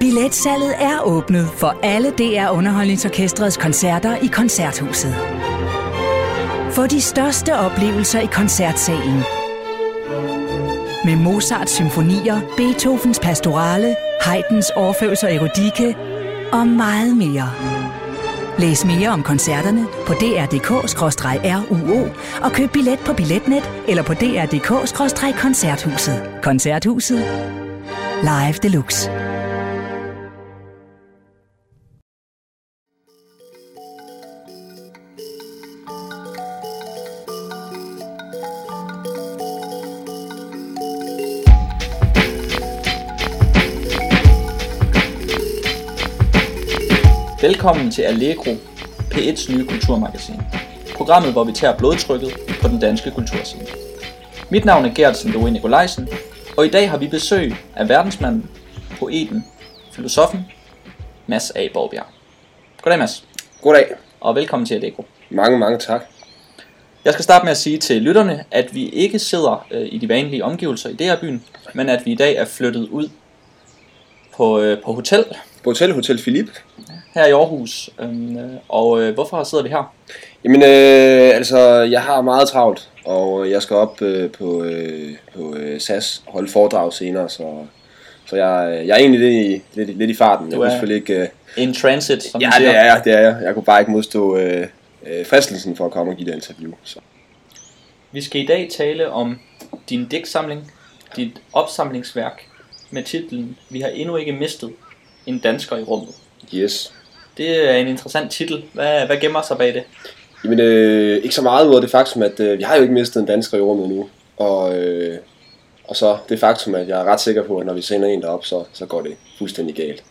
Billetsalget er åbnet for alle DR Underholdningsorkestrets koncerter i Koncerthuset. Få de største oplevelser i koncertsalen. Med Mozarts symfonier, Beethovens pastorale, Haydns Orfeus og Erudike og meget mere. Læs mere om koncerterne på dr.dk-ruo og køb billet på Billetnet eller på dr.dk-koncerthuset. Koncerthuset. Live Deluxe. Velkommen til Allegro, P1's nye kulturmagasin. Programmet, hvor vi tager blodtrykket på den danske kulturscene. Mit navn er Gertsen Loe Nikolajsen, og i dag har vi besøg af verdensmanden, poeten, filosofen, Mads A. Borgbjerg. Goddag Mads, Goddag. og velkommen til Allegro. Mange, mange tak. Jeg skal starte med at sige til lytterne, at vi ikke sidder øh, i de vanlige omgivelser i det her byen, men at vi i dag er flyttet ud på, øh, på hotel På Hotel Hotel Philip. her i Aarhus. Øhm, øh, og øh, hvorfor sidder vi her? Jamen, øh, altså, jeg har meget travlt, og jeg skal op øh, på, øh, på øh, SAS og holde foredrag senere, så, så jeg, jeg er egentlig lidt i, lidt, lidt i farten. Jeg Du er- selvfølgelig ikke... Øh, In transit, som ja, det er jeg, det er jeg. Jeg kunne bare ikke modstå øh, øh, fristelsen for at komme og give det interview. Så. Vi skal i dag tale om din digtsamling, dit opsamlingsværk med titlen Vi har endnu ikke mistet en dansker i rummet. Yes. Det er en interessant titel. Hvad, hvad gemmer sig bag det? Jamen, øh, ikke så meget ud af det faktum, at øh, vi har jo ikke mistet en dansker i rummet endnu. Og, øh, og så det faktum, at jeg er ret sikker på, at når vi sender en derop, så, så går det fuldstændig galt.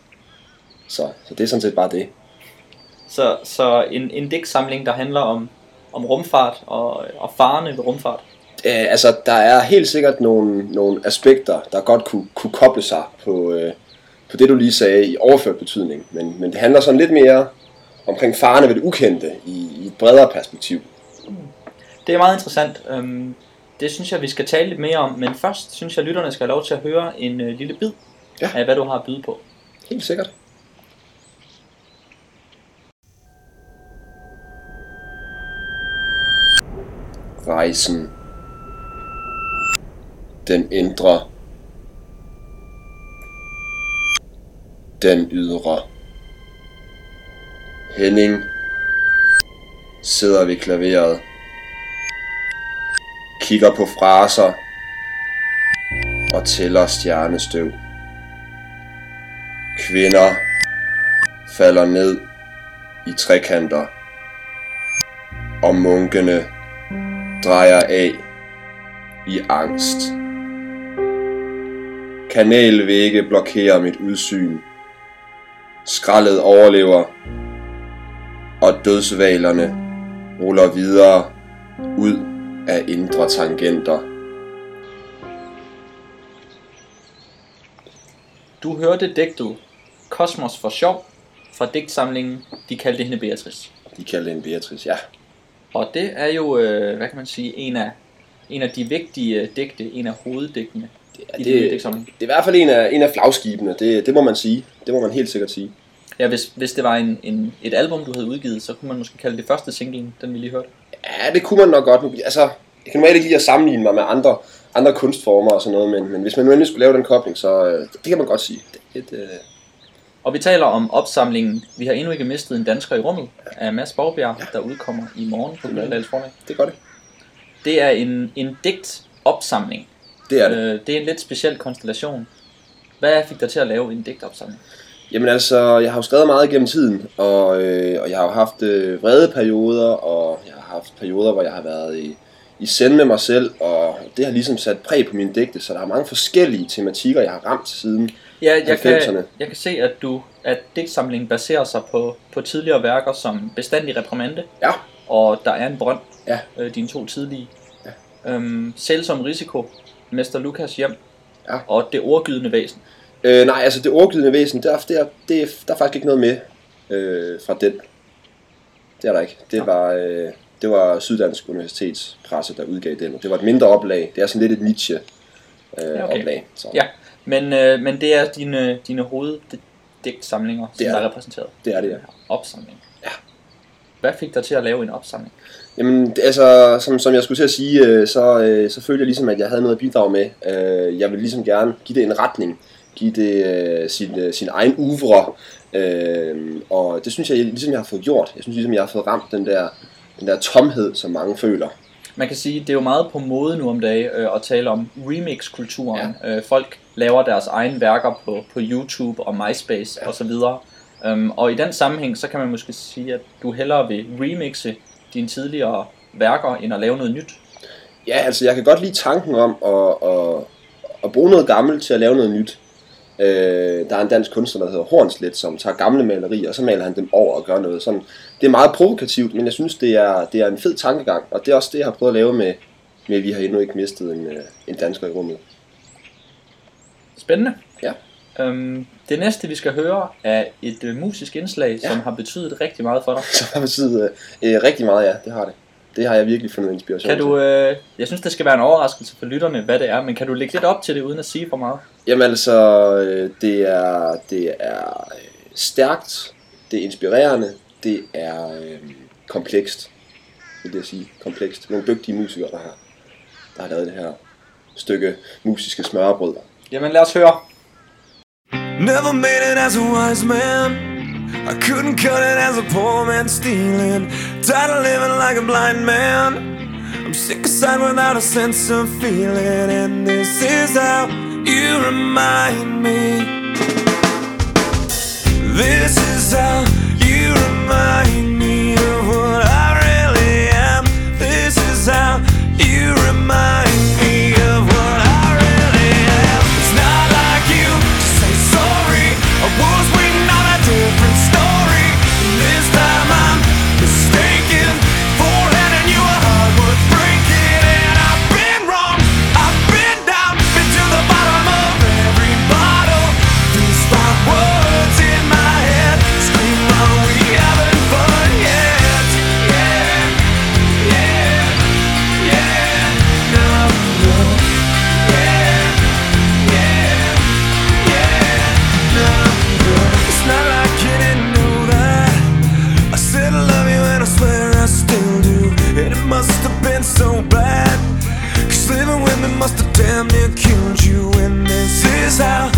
Så, så det er sådan set bare det. Så, så en, en digtsamling, der handler om, om rumfart og, og farerne ved rumfart. Øh, altså, der er helt sikkert nogle, nogle aspekter, der godt kunne, kunne koble sig på, øh, på det, du lige sagde i overført betydning. Men, men det handler sådan lidt mere omkring farerne ved det ukendte i, i et bredere perspektiv. Det er meget interessant. Øhm, det synes jeg, vi skal tale lidt mere om. Men først synes jeg, lytterne skal have lov til at høre en øh, lille bid Ja. af, hvad du har at byde på. Helt sikkert. Rejsen. Den indre. Den ydre. Henning sidder ved klaveret. Kigger på fraser og tæller stjernestøv. Kvinder falder ned i trekanter, og munkene drejer af i angst. Kanalvægge blokerer mit udsyn. Skraldet overlever, og dødsvalerne ruller videre ud af indre tangenter. Du hørte digtet Kosmos for sjov fra digtsamlingen De kaldte hende Beatrice. De kalder hende Beatrice, ja. Og det er jo, øh, hvad kan man sige, en af, en af de vigtige øh, digte, en af hoveddigtene i det- det, digtsamling. Det er i hvert fald en af, en af flagskibene, det, det må man sige. Det må man helt sikkert sige. Ja, hvis, hvis det var en, en, et album, du havde udgivet, så kunne man måske kalde det første singlen, den vi lige hørte. Ja, det kunne man nok godt. Altså, jeg kan normalt ikke lide at sammenligne mig med andre, andre kunstformer og sådan noget, men, men hvis man nu endelig skulle lave den kobling, så øh, det, kan man godt sige. Det, det, øh, Og vi taler om opsamlingen Vi har endnu ikke mistet en dansker i rummet af Mads Borgbjerg, der udkommer i morgen på Gyldendals formiddag. det gør det. Det er en, en digtopsamling. Det er det. Øh, det er en lidt speciel konstellation. Hvad fik dig til at lave en digtopsamling? Jamen altså, jeg har jo skrevet meget gennem tiden, og, øh, og jeg har jo haft øh, vrede perioder, og jeg har haft perioder, hvor jeg har været i, i send med mig selv, og det har ligesom sat præg på mine digte, så der er mange forskellige tematikker, jeg har ramt siden. Ja, jeg 90'erne. kan, jeg kan se, at du at digtsamlingen baserer sig på, på tidligere værker som Bestandig Reprimande Ja, og Der er en brønd, Ja. øh, dine to tidlige. Ja. Øhm, Sælsom Risiko, Mester Lukas Hjem Ja. og Det Ordgydende Væsen. Øh, nej, altså det ordgivende væsen, der, der, det, der er faktisk ikke noget med øh, fra den. Det er der ikke. Det var, øh, det var Syddansk Universitets presse, der udgav den. Det var et mindre oplag. Det er sådan lidt et Nietzsche øh, okay. oplag. Så. Ja, men, øh, men det er dine, dine hoved, digtsamlinger, som Det er der er repræsenteret. Det er det, ja. Opsamling. Ja. Hvad fik dig til at lave en opsamling? Jamen, altså, som, som jeg skulle til at sige, øh, så, øh, så følte jeg ligesom, at jeg havde noget at bidrage med. Øh, Jeg ville ligesom gerne give det en retning, give det øh, sin, øh, sin egen uvre, øh, og det synes jeg ligesom, jeg har fået gjort. Jeg synes ligesom, jeg har fået ramt den der, den der tomhed, som mange føler. Man kan sige, det er jo meget på mode nu om dagen øh, at tale om remix-kulturen. Ja. Øh, folk laver deres egne værker på, på YouTube og MySpace ja. osv. Um, og i den sammenhæng, så kan man måske sige, at du hellere vil remixe dine tidligere værker, end at lave noget nyt. Ja, altså jeg kan godt lide tanken om at, at, at bruge noget gammelt til at lave noget nyt. Øh, der er en dansk kunstner, der hedder Hornslet, som tager gamle malerier, og så maler han dem over og gør noget. Sådan, det er meget provokativt, men jeg synes, det er, det er en fed tankegang, og det er også det, jeg har prøvet at lave med, med at vi har endnu ikke mistet en, øh, en dansker i rummet. Spændende. Ja. Um, det næste, vi skal høre, er et uh, musisk indslag, ja. som har betydet rigtig meget for dig. Så har betydet øh, rigtig meget, ja, det har det. Det har jeg virkelig fundet inspiration Kan du, øh, jeg synes, det skal være en overraskelse for lytterne, hvad det er, men kan du lægge lidt op til det, uden at sige for meget? Jamen altså, øh, det er, det er øh, stærkt, det er inspirerende, det er øh, komplekst, vil jeg sige. Komplekst. Nogle dygtige musikere, der har, der har lavet det her stykke musiske smørbrød. Jamen lad os høre. Never made it as a wise man. I couldn't cut it as a poor man stealing. Tired of living like a blind man. I'm sick of aside without a sense of feeling. And this is how you remind me. This is how you remind me must have damn near killed you. And this is how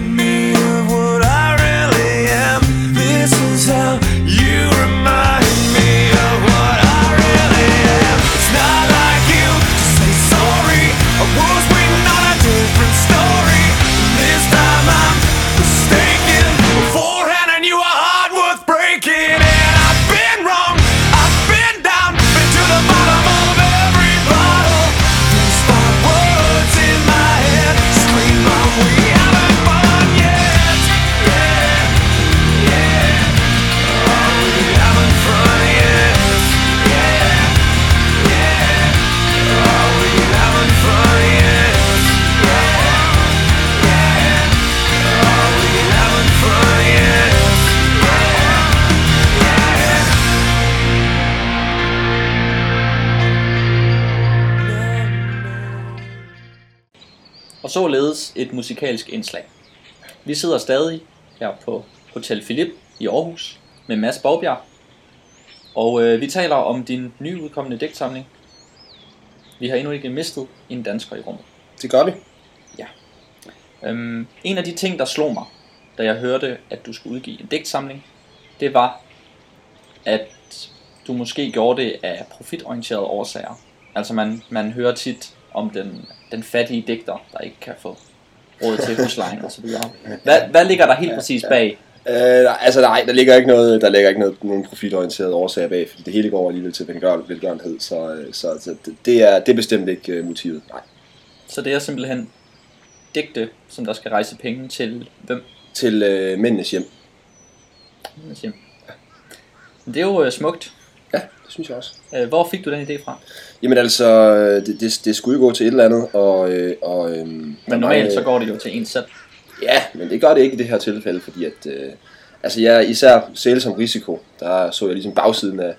således et musikalsk indslag. Vi sidder stadig her på Hotel Philip i Aarhus med Mads Bogbjerg, og øh, vi taler om din nyudkommende digtsamling. Vi har endnu ikke mistet en dansker i rummet. Det gør vi. Øhm, en af de ting, der slog mig, da jeg hørte, at du skulle udgive en digtsamling, det var, at du måske gjorde det af profitorienterede årsager. Altså man, man hører tit om den, den fattige digter, der ikke kan få råd til huslejen osv. Hvad, hvad ligger der helt præcis bag? Øh, altså nej, der ligger ikke noget, der ligger ikke noget, nogen profitorienteret årsager bag, fordi det hele går alligevel til velgør, velgørenhed, så, øh, så, så det, det, er, det er bestemt ikke øh, motivet. Nej. Så det er simpelthen digte, som der skal rejse penge til hvem? Til øh, mændenes hjem. Os se. Det er jo øh, smukt. Ja, det synes jeg også. Øh, Hvor fik du den idé fra? Jamen altså, øh, det, det, det skulle jo gå til et eller andet, og... Øh, og øh, Men normalt så går det jo til en selv. Ja, men det gør det ikke i det her tilfælde, fordi at... Øh, altså jeg især sælge som risiko, der så jeg ligesom bagsiden af,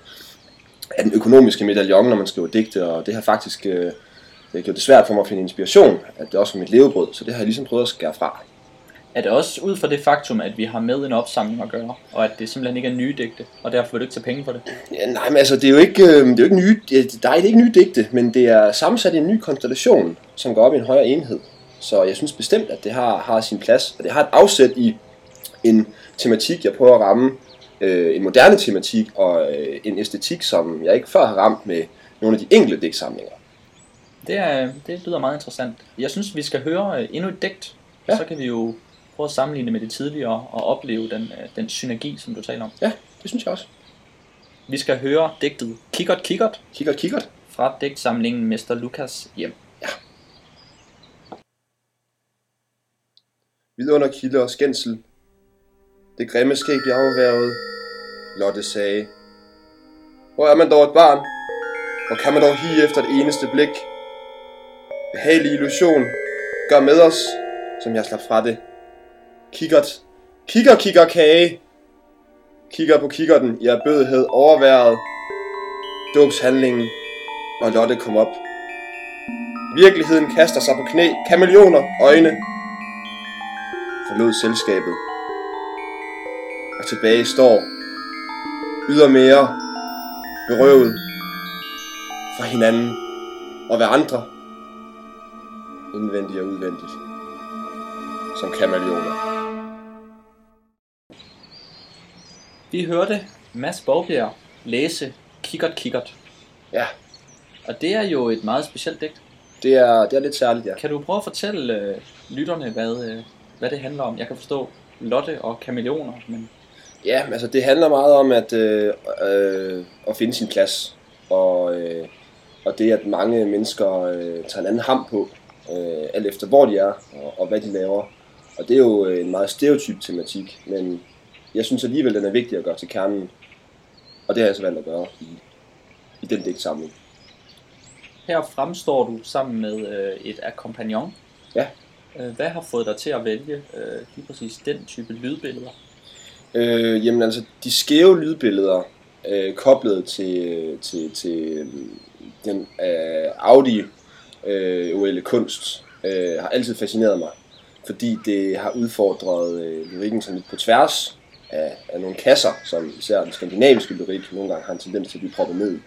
af den økonomiske medaljon, når man skriver digte, og det har faktisk øh, det gjort det svært for mig at finde inspiration, at det også er mit levebrød, så det har jeg ligesom prøvet at skære fra. Er det også ud fra det faktum, at vi har med en opsamling at gøre, og at det simpelthen ikke er nye digte, og derfor vil du ikke tage penge for det? Ja, nej, men altså, det er jo ikke, øh, det er jo ikke nye, det, er det er ikke nye digte, men det er sammensat i en ny konstellation, som går op i en højere enhed. Så jeg synes bestemt, at det har, har sin plads, og det har et afsæt i en tematik, jeg prøver at ramme, øh, en moderne tematik, og øh, en æstetik, som jeg ikke før har ramt med nogle af de enkelte digtsamlinger. Det, er, det lyder meget interessant. Jeg synes, vi skal høre øh, endnu et digt. Ja. så kan vi jo prøve at sammenligne med det tidligere og opleve den, øh, den synergi, som du taler om. Ja, det synes jeg også. Vi skal høre digtet Kikkert Kikkert Kikkert, kikkert. fra digtsamlingen Mester Lukas hjem. Vidunder kilde og skændsel. Det grimme skæg bliver afværget. Lotte sagde. Hvor er man dog et barn? Hvor kan man dog hige efter et eneste blik? Behagelig illusion. Gør med os, som jeg slap fra det. Kikkert. Kikker, kikker kage. Kigger på kikkerten i erbødighed overværet. Dåbshandlingen, Og Lotte kom op. Virkeligheden kaster sig på knæ. Kameleoner, øjne, forlod selskabet. Og tilbage står, ydermere, berøvet fra hinanden og hver andre, indvendigt og udvendigt, som kameleoner. Vi hørte Mads Bogbjerg læse Kikkert Kikkert, Ja, og det er jo et meget specielt digt. det er, det er lidt særligt, ja. Kan du prøve at fortælle øh, lytterne, hvad, øh, hvad det handler om? Jeg kan forstå Lotte og kameleoner, men Ja, altså det handler meget om at, øh, øh, at finde sin plads, og, øh, og det at mange mennesker øh, tager en anden ham på, øh, alt efter hvor de er og, og hvad de laver. Og det er jo en meget stereotyp tematik, men jeg synes alligevel, den er vigtig at gøre til kernen, og det har jeg så valgt at gøre i, i den digtsamling. her fremstår du sammen med øh, et akkompagnon. Ja. Øh, hvad har fået dig til at vælge øh, lige præcis den type lydbilleder? Øh, jamen altså, de skæve lydbilleder øh, koblet til, til, til øh, den øh, Audi øh, kunst øh, har altid fascineret mig, fordi det har udfordret øh, lyrikken sådan lidt på tværs af, af nogle kasser, som især den skandinaviske lyrik nogle gange har en tendens til at blive proppet ned i.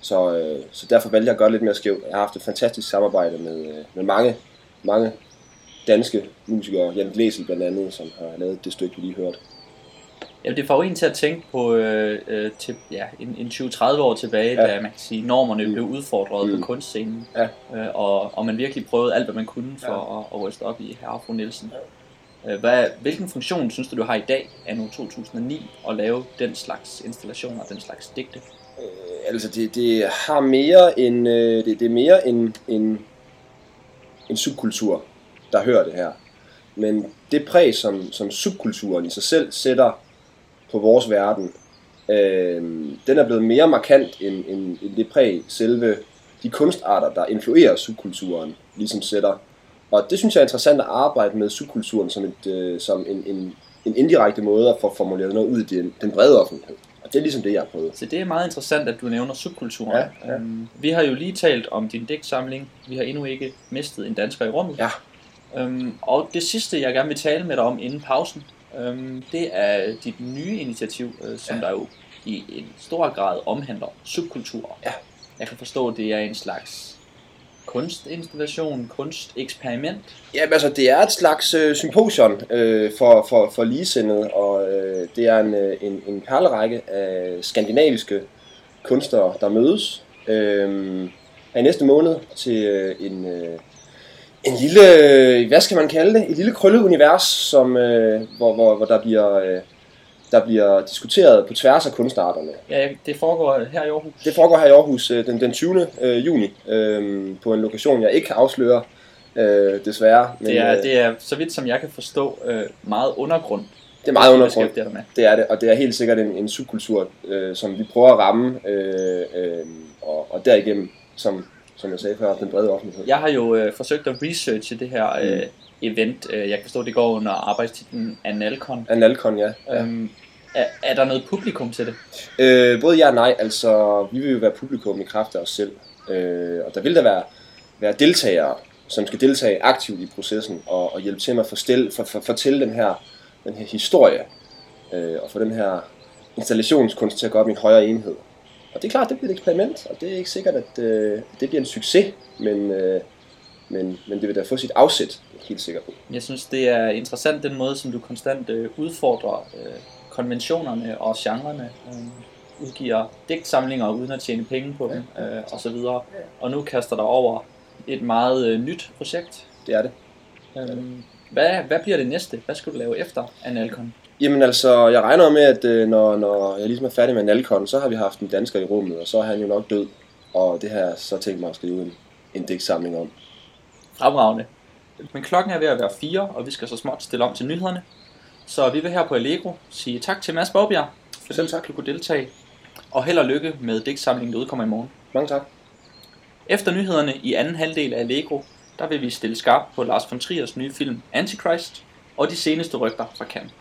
Så, øh, så derfor valgte jeg at gøre lidt mere skævt. Jeg har haft et fantastisk samarbejde med, øh, med mange, mange danske musikere, Jan Glæsel blandt andet, som har lavet det stykke, vi lige hørte. Jamen, det får en til at tænke på øh, øh, til, ja, en, en 20-30 år tilbage, Ja. ja. da man kan sige, normerne Mm. blev udfordret Mm. på kunstscenen. Ja. Øh, og, og man virkelig prøvede alt, hvad man kunne for Ja. ja. at, at ryste op i herre og fru Nielsen. Øh, Øh, hvad, hvilken funktion synes du, du har i dag, anno 2009, at lave den slags installationer, den slags digte? Øh, altså det, det har mere en øh, det, det er mere en, en en subkultur der hører det her. Men det præg som som subkulturen i sig selv sætter på vores verden, øh, den er blevet mere markant end, end, end det præg selve de kunstarter der influerer subkulturen ligesom sætter. Og det synes jeg er interessant at arbejde med subkulturen som et øh, som en, en en indirekte måde at få formuleret noget ud i den, den brede offentlighed. Og det er ligesom det, jeg har prøvet. Så det er meget interessant, at du nævner subkulturen. Ja, ja. Øhm, vi har jo lige talt om din digtsamling. Vi har endnu ikke mistet en dansker i rummet. Ja. Øhm, og det sidste, jeg gerne vil tale med dig om inden pausen, øhm, det er dit nye initiativ, øh, som Ja. der jo i en stor grad omhandler subkulturer. Ja. Jeg kan forstå, at det er en slags kunstinstallation, kunsteksperiment. Ja, men altså, det er et slags øh, symposion øh, for, for, for ligesindede, og øh, det er en, øh, en, en perlerække af skandinaviske kunstnere, der mødes øh, i næste måned til øh, en, øh, en lille, øh, hvad skal man kalde det, et lille krølleunivers, som, øh, hvor, hvor, hvor der bliver... Øh, der bliver diskuteret på tværs af kunstarterne. Ja, det foregår her i Aarhus. Det foregår her i Aarhus øh, den, den 20. Øh, juni øh, på en lokation, jeg ikke kan afsløre, øh, desværre. Men, Det er, øh, det er, så vidt som jeg kan forstå, øh, meget undergrund. det er meget undergrund. dig med. Det er det, og det er helt sikkert en, en subkultur, øh, som vi prøver at ramme, øh, øh, og, og derigennem, som, som jeg sagde før, den brede offentlighed. Jeg har jo øh, forsøgt at researche det her øh, Mm. Event. Øh, jeg kan forstå, det går under arbejdstitlen Analcon. Analcon, ja. Øhm, er, er der noget publikum til det? Øh, både ja og nej, altså vi vil jo være publikum i kraft af os selv, øh, og der vil der være, være deltagere, som skal deltage aktivt i processen og, og hjælpe til med at forstille, for, for, fortælle den her, den her historie øh, og få den her installationskunst til at gå op i en højere enhed. Og det er klart, det bliver et eksperiment, og det er ikke sikkert, at øh, det bliver en succes, men, øh, men, men det vil da få sit afsæt, helt sikker på. Jeg synes, det er interessant den måde, som du konstant øh, udfordrer øh, konventionerne og genrerne. Øh, udgiver digtsamlinger uden at tjene penge på dem, øh, og så videre. Og nu kaster der over et meget øh, nyt projekt. Det er det. Øhm, hvad, hvad bliver det næste? Hvad skal du lave efter Analcon? Jamen altså, jeg regner med, at øh, når, når jeg ligesom er færdig med Nalcon, så har vi haft en dansker i rummet, og så er han jo nok død. Og det har jeg så tænkt mig at skrive en, en digtsamling om. Fremragende. Men klokken er ved at være fire, og vi skal så småt stille om til nyhederne. Så vi vil her på Allegro sige tak til Mads Baubjerg, fordi Selv tak. du kunne deltage. Og held og lykke med digtsamlingen, der udkommer i morgen. Mange tak. Efter nyhederne i anden halvdel af Allegro, der vil vi stille skarpt på Lars von Triers nye film Antichrist og de seneste rygter fra Cannes.